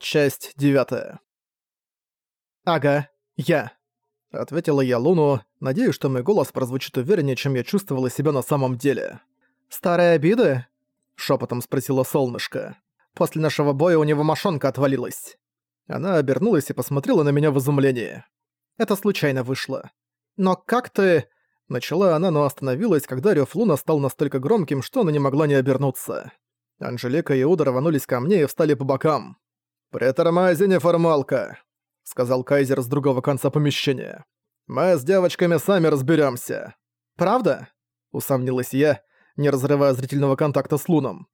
Часть девятая. «Ага, я», — ответила я Луну, надеюсь, что мой голос прозвучит увереннее, чем я чувствовала себя на самом деле. «Старые обиды?» — шепотом спросила солнышко. «После нашего боя у него мошонка отвалилась». Она обернулась и посмотрела на меня в изумлении. Это случайно вышло. «Но как ты...» Начала она, но остановилась, когда рёв Луна стал настолько громким, что она не могла не обернуться. Анжелика и Уда рванулись ко мне и встали по бокам. «Притормози, неформалка», — сказал Кайзер с другого конца помещения. «Мы с девочками сами разберемся. «Правда?» — усомнилась я, не разрывая зрительного контакта с Луном.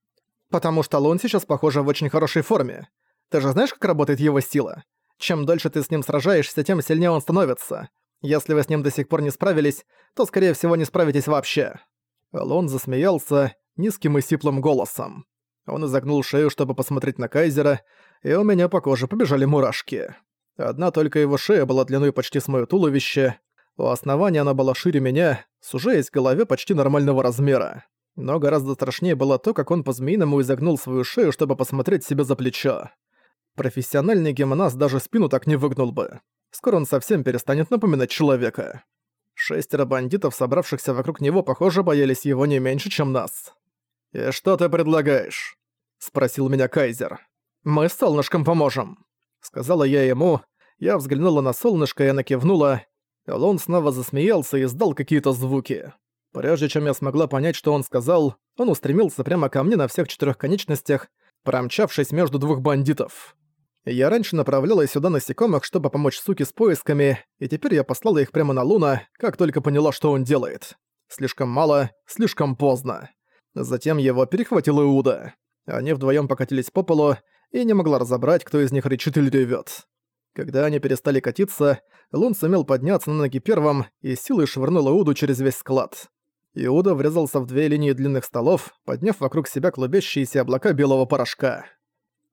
«Потому что Лун сейчас, похоже, в очень хорошей форме. Ты же знаешь, как работает его сила? Чем дольше ты с ним сражаешься, тем сильнее он становится. Если вы с ним до сих пор не справились, то, скорее всего, не справитесь вообще». Лон засмеялся низким и сиплым голосом. Он изогнул шею, чтобы посмотреть на Кайзера, и у меня по коже побежали мурашки. Одна только его шея была длиной почти с моё туловище, у основания она была шире меня, сужаясь к голове почти нормального размера. Но гораздо страшнее было то, как он по-змеиному изогнул свою шею, чтобы посмотреть себе за плечо. Профессиональный гимнаст даже спину так не выгнул бы. Скоро он совсем перестанет напоминать человека. Шестеро бандитов, собравшихся вокруг него, похоже, боялись его не меньше, чем нас. «И что ты предлагаешь?» — спросил меня Кайзер. «Мы с солнышком поможем», — сказала я ему. Я взглянула на солнышко, и она кивнула. Он снова засмеялся и издал какие-то звуки. Прежде чем я смогла понять, что он сказал, он устремился прямо ко мне на всех четырех конечностях, промчавшись между двух бандитов. Я раньше направляла сюда насекомых, чтобы помочь суке с поисками, и теперь я послала их прямо на Луна, как только поняла, что он делает. Слишком мало, слишком поздно. Затем его перехватил Иуда. Они вдвоем покатились по полу, и не могла разобрать, кто из них рычит или ревет. Когда они перестали катиться, Лун сумел подняться на ноги первым и силой швырнул Иуду через весь склад. Иуда врезался в две линии длинных столов, подняв вокруг себя клубящиеся облака белого порошка.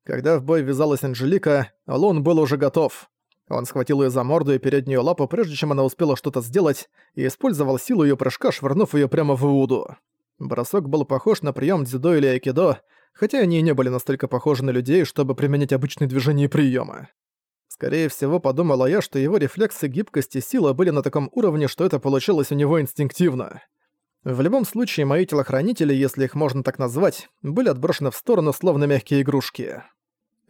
Когда в бой ввязалась Анжелика, Лун был уже готов. Он схватил ее за морду и переднюю лапу, прежде чем она успела что-то сделать, и использовал силу ее прыжка, швырнув ее прямо в Иуду. Бросок был похож на прием дзюдо или айкидо, хотя они и не были настолько похожи на людей, чтобы применять обычные движения и приемы. Скорее всего, подумала я, что его рефлексы, гибкость и сила были на таком уровне, что это получилось у него инстинктивно. В любом случае, мои телохранители, если их можно так назвать, были отброшены в сторону, словно мягкие игрушки.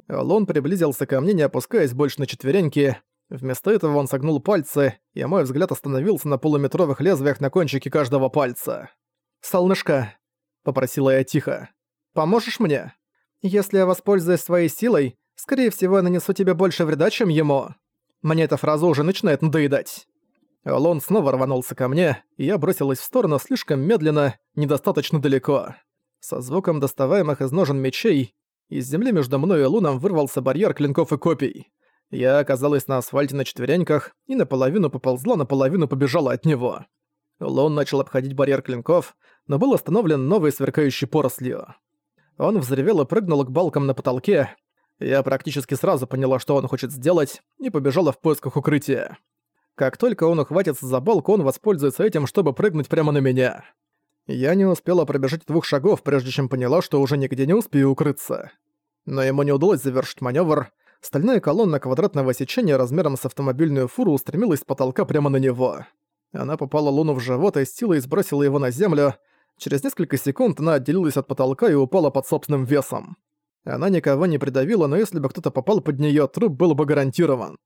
Лон приблизился ко мне, не опускаясь больше на четвереньки. Вместо этого он согнул пальцы, и мой взгляд остановился на полуметровых лезвиях на кончике каждого пальца. «Солнышко», — попросила я тихо, — «поможешь мне? Если я воспользуюсь своей силой, скорее всего, я нанесу тебе больше вреда, чем ему. Мне эта фраза уже начинает надоедать». Лон снова рванулся ко мне, и я бросилась в сторону слишком медленно, недостаточно далеко. Со звуком доставаемых из ножен мечей, из земли между мной и Луном вырвался барьер клинков и копий. Я оказалась на асфальте на четвереньках и наполовину поползла, наполовину побежала от него. Лон начал обходить барьер клинков, но был остановлен новой сверкающей порослью. Он взревел и прыгнул к балкам на потолке. Я практически сразу поняла, что он хочет сделать, и побежала в поисках укрытия. Как только он ухватится за балку, он воспользуется этим, чтобы прыгнуть прямо на меня. Я не успела пробежать двух шагов, прежде чем поняла, что уже нигде не успею укрыться. Но ему не удалось завершить маневр. Стальная колонна квадратного сечения размером с автомобильную фуру устремилась с потолка прямо на него. Она попала Луну в живот и с силой сбросила его на землю. Через несколько секунд она отделилась от потолка и упала под собственным весом. Она никого не придавила, но если бы кто-то попал под неё, труп был бы гарантирован.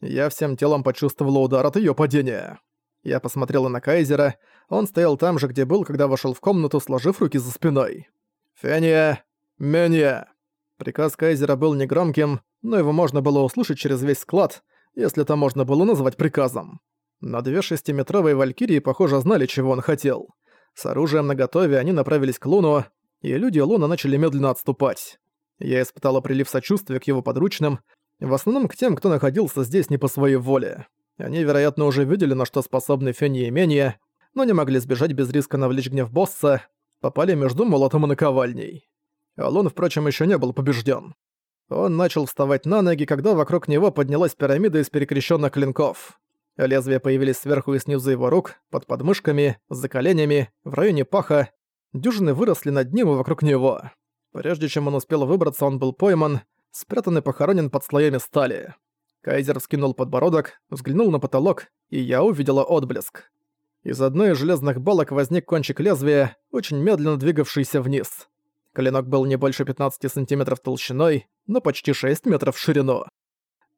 Я всем телом почувствовала удар от её падения. Я посмотрела на Кайзера, он стоял там же, где был, когда вошёл в комнату, сложив руки за спиной. «Фения! Меня!» Приказ Кайзера был негромким, но его можно было услышать через весь склад, если это можно было назвать приказом. Но две шестиметровые валькирии, похоже, знали, чего он хотел. С оружием наготове они направились к Луну, и люди Луна начали медленно отступать. Я испытала прилив сочувствия к его подручным, в основном к тем, кто находился здесь не по своей воле. Они, вероятно, уже видели, на что способны Фенни и Менья, но не могли сбежать без риска навлечь гнев босса, попали между молотом и наковальней. Алон, впрочем, еще не был побежден. Он начал вставать на ноги, когда вокруг него поднялась пирамида из перекрещенных клинков. Лезвия появились сверху и снизу его рук, под подмышками, за коленями, в районе паха. Дюжины выросли над ним и вокруг него. Прежде чем он успел выбраться, он был пойман. спрятан и похоронен под слоями стали. Кайзер вскинул подбородок, взглянул на потолок, и я увидела отблеск. Из одной из железных балок возник кончик лезвия, очень медленно двигавшийся вниз. Клинок был не больше 15 сантиметров толщиной, но почти 6 метров в ширину.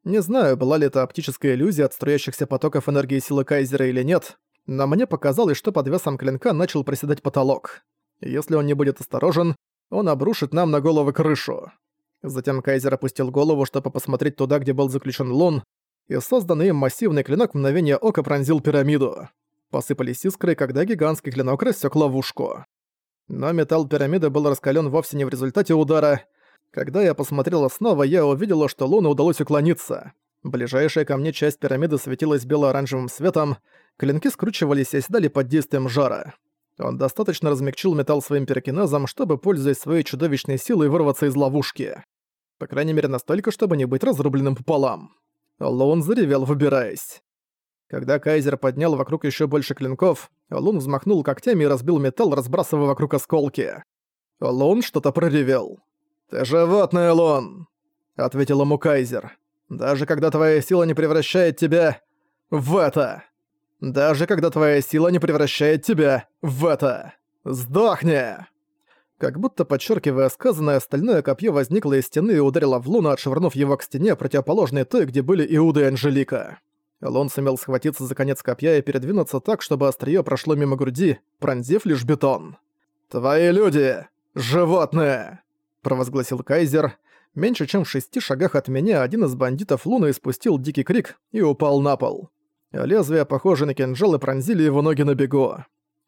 Не знаю, была ли это оптическая иллюзия от струящихся потоков энергии силы Кайзера или нет, но мне показалось, что под весом клинка начал проседать потолок. Если он не будет осторожен, он обрушит нам на головы крышу. Затем Кайзер опустил голову, чтобы посмотреть туда, где был заключен Лун, и созданный им массивный клинок в мгновение ока пронзил пирамиду. Посыпались искры, когда гигантский клинок рассек ловушку. Но металл пирамиды был раскален вовсе не в результате удара. Когда я посмотрела снова, я увидела, что Луну удалось уклониться. Ближайшая ко мне часть пирамиды светилась бело-оранжевым светом, клинки скручивались и оседали под действием жара. Он достаточно размягчил металл своим перекинезом, чтобы, пользуясь своей чудовищной силой, вырваться из ловушки. По крайней мере, настолько, чтобы не быть разрубленным пополам. Лун заревел, выбираясь. Когда Кайзер поднял вокруг еще больше клинков, Лун взмахнул когтями и разбил металл, разбрасывая вокруг осколки. Лун что-то проревел. «Ты животное, Лун!» — ответил ему Кайзер. «Даже когда твоя сила не превращает тебя в это!» Даже когда твоя сила не превращает тебя в это. Сдохни!» Как будто подчеркивая сказанное, стальное копье возникло из стены и ударило в Луну, отшвырнув его к стене, противоположной той, где были Иуда и Анжелика. Лун сумел схватиться за конец копья и передвинуться так, чтобы острие прошло мимо груди, пронзив лишь бетон. «Твои люди! Животные!» – провозгласил Кайзер. Меньше чем в шести шагах от меня один из бандитов Луны испустил дикий крик и упал на пол. Лезвия, похожие на кинжалы, пронзили его ноги на бегу.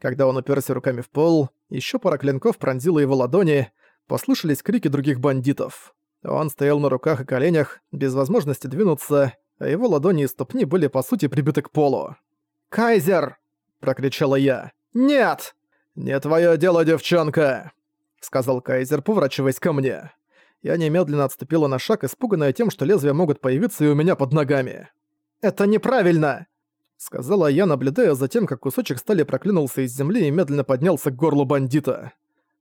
Когда он уперся руками в пол, еще пара клинков пронзила его ладони, послышались крики других бандитов. Он стоял на руках и коленях, без возможности двинуться, а его ладони и ступни были по сути прибиты к полу. «Кайзер!» – прокричала я. «Нет!» «Не твое дело, девчонка!» – сказал Кайзер, поворачиваясь ко мне. Я немедленно отступила на шаг, испуганная тем, что лезвия могут появиться и у меня под ногами. «Это неправильно!» сказала я, наблюдая за тем, как кусочек стали проклюнулся из земли и медленно поднялся к горлу бандита.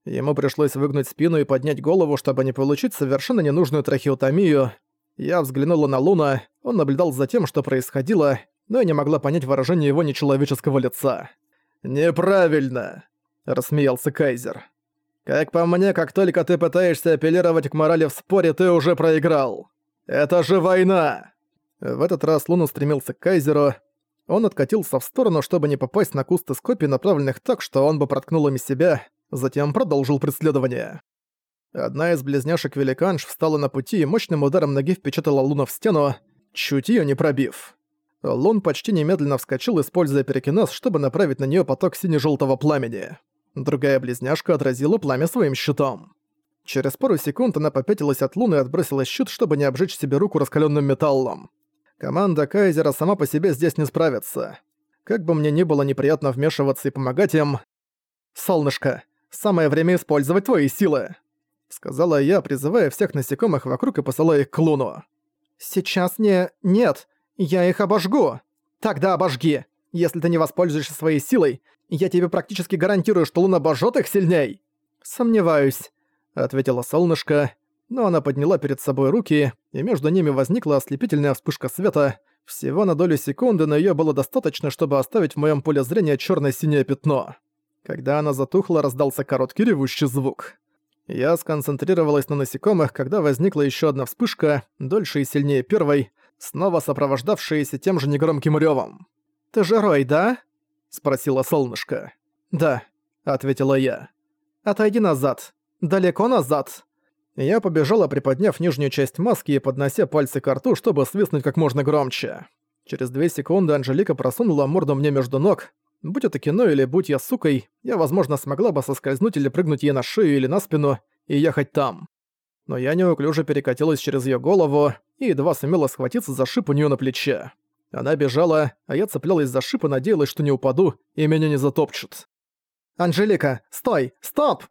Ему пришлось выгнуть спину и поднять голову, чтобы не получить совершенно ненужную трахеотомию. Я взглянула на Луна, он наблюдал за тем, что происходило, но я не могла понять выражение его нечеловеческого лица. «Неправильно!» – рассмеялся Кайзер. «Как по мне, как только ты пытаешься апеллировать к морали в споре, ты уже проиграл. Это же война!» В этот раз Лун устремился к Кайзеру, он откатился в сторону, чтобы не попасть на кусты с копий, направленных так, что он бы проткнул ими себя, затем продолжил преследование. Одна из близняшек великанш встала на пути и мощным ударом ноги впечатала Луна в стену, чуть её не пробив. Лун почти немедленно вскочил, используя перекинез, чтобы направить на неё поток сине-жёлтого пламени. Другая близняшка отразила пламя своим щитом. Через пару секунд она попятилась от Луны и отбросила щит, чтобы не обжечь себе руку раскалённым металлом. Команда Кайзера сама по себе здесь не справится. Как бы мне ни было неприятно вмешиваться и помогать им... «Солнышко, самое время использовать твои силы!» Сказала я, призывая всех насекомых вокруг и посылая их к Луну. «Сейчас не... нет, я их обожгу!» «Тогда обожги! Если ты не воспользуешься своей силой, я тебе практически гарантирую, что Луна обожжёт их сильней!» «Сомневаюсь», — ответила солнышко, но она подняла перед собой руки, и между ними возникла ослепительная вспышка света. Всего на долю секунды, но её было достаточно, чтобы оставить в моём поле зрения чёрно-синее пятно. Когда она затухла, раздался короткий ревущий звук. Я сконцентрировалась на насекомых, когда возникла ещё одна вспышка, дольше и сильнее первой, снова сопровождавшаяся тем же негромким рёвом. «Ты же Рой, да?» — спросила солнышко. «Да», — ответила я. «Отойди назад. Далеко назад». Я побежала, приподняв нижнюю часть маски и поднося пальцы к рту, чтобы свистнуть как можно громче. Через две секунды Анжелика просунула морду мне между ног. Будь это кино или будь я сукой, я, возможно, смогла бы соскользнуть или прыгнуть ей на шею или на спину и ехать там. Но я неуклюже перекатилась через её голову и едва сумела схватиться за шип у неё на плече. Она бежала, а я цеплялась за шип и надеялась, что не упаду и меня не затопчут. «Анжелика, стой! Стоп!»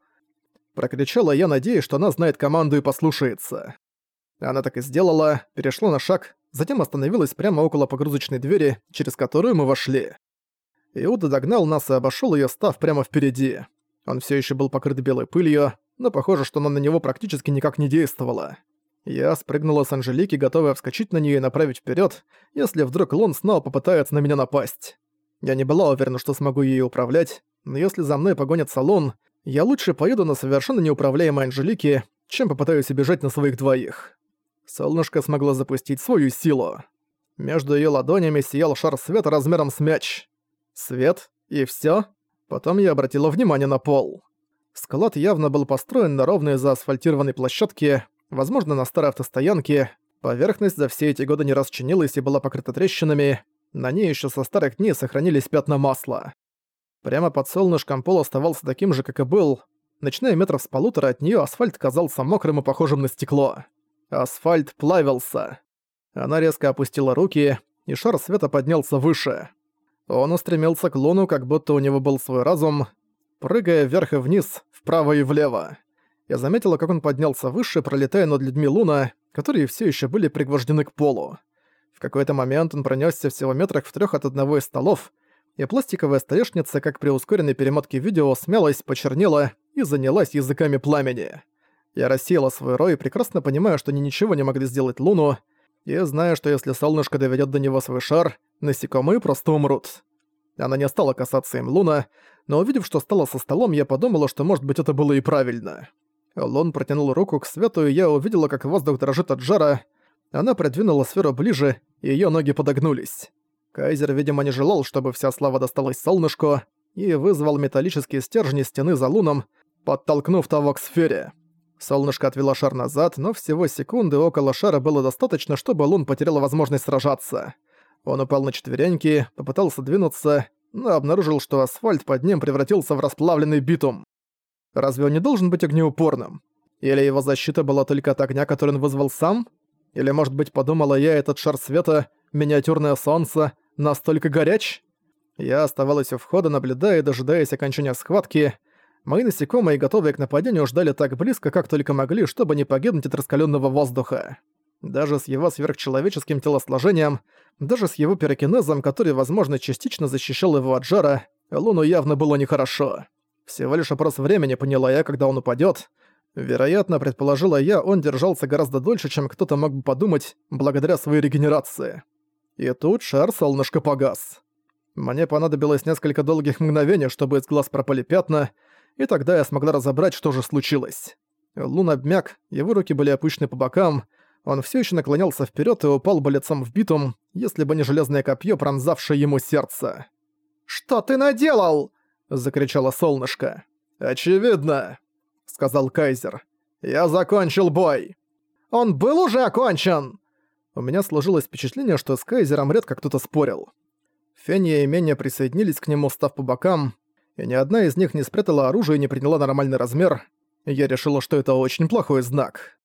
Прокричала я, надеясь, что она знает команду и послушается. Она так и сделала, перешла на шаг, затем остановилась прямо около погрузочной двери, через которую мы вошли. Иуда догнал нас и обошёл её, став прямо впереди. Он всё ещё был покрыт белой пылью, но похоже, что она на него практически никак не действовала. Я спрыгнула с Анжелики, готовая вскочить на нее и направить вперед, если вдруг Лун снова попытается на меня напасть. Я не была уверена, что смогу ею управлять, но если за мной погонит салон, я лучше поеду на совершенно неуправляемой Анжелике, чем попытаюсь убежать на своих двоих. Солнышко смогло запустить свою силу. Между ее ладонями сиял шар света размером с мяч. Свет, и все. Потом я обратила внимание на пол. Склад явно был построен на ровной заасфальтированной площадке, возможно, на старой автостоянке. Поверхность за все эти годы не расчинилась и была покрыта трещинами. На ней еще со старых дней сохранились пятна масла. Прямо под солнышком пол оставался таким же, как и был. Начиная метров с полутора от нее асфальт казался мокрым и похожим на стекло. Асфальт плавился. Она резко опустила руки, и шар света поднялся выше. Он устремился к Луну, как будто у него был свой разум, прыгая вверх и вниз, вправо и влево. Я заметила, как он поднялся выше, пролетая над людьми Луна, которые все еще были пригвождены к полу. В какой-то момент он пронесся всего метрах в трех от одного из столов, и пластиковая столешница, как при ускоренной перемотке видео, смялась, почернела и занялась языками пламени. Я рассеяла свой рой, прекрасно понимая, что они ничего не могли сделать Луну, и зная, что если солнышко доведет до него свой шар, насекомые просто умрут. Она не стала касаться им Луна, но увидев, что стало со столом, я подумала, что может быть это было и правильно. Лун протянул руку к свету, и я увидела, как воздух дрожит от жара. Она придвинула сферу ближе, и её ноги подогнулись. Кайзер, видимо, не желал, чтобы вся слава досталась солнышку, и вызвал металлические стержни стены за луном, подтолкнув того к сфере. Солнышко отвело шар назад, но всего секунды около шара было достаточно, чтобы Лун потерял возможность сражаться. Он упал на четвереньки, попытался двинуться, но обнаружил, что асфальт под ним превратился в расплавленный битум. Разве он не должен быть огнеупорным? Или его защита была только от огня, который он вызвал сам? Или, может быть, подумала я, этот шар света, миниатюрное солнце, настолько горяч? Я оставалась у входа, наблюдая и дожидаясь окончания схватки, Мои насекомые, готовые к нападению, ждали так близко, как только могли, чтобы не погибнуть от раскаленного воздуха. Даже с его сверхчеловеческим телосложением, даже с его пирокинезом, который, возможно, частично защищал его от жара, Луну явно было нехорошо. Всего лишь вопрос времени, поняла я, когда он упадет. Вероятно, предположила я, он держался гораздо дольше, чем кто-то мог бы подумать, благодаря своей регенерации. И тут шар солнышко погас. Мне понадобилось несколько долгих мгновений, чтобы из глаз пропали пятна, и тогда я смогла разобрать, что же случилось. Лун обмяк, его руки были опущены по бокам, он все еще наклонялся вперед и упал бы лицом в битум, если бы не железное копье, пронзавшее ему сердце. «Что ты наделал?» — закричало солнышко. «Очевидно», — сказал Кайзер. «Я закончил бой». «Он был уже окончен!» У меня сложилось впечатление, что с Кайзером редко кто-то спорил. Фения и Меня присоединились к нему, став по бокам, и ни одна из них не спрятала оружие и не приняла нормальный размер, я решила, что это очень плохой знак.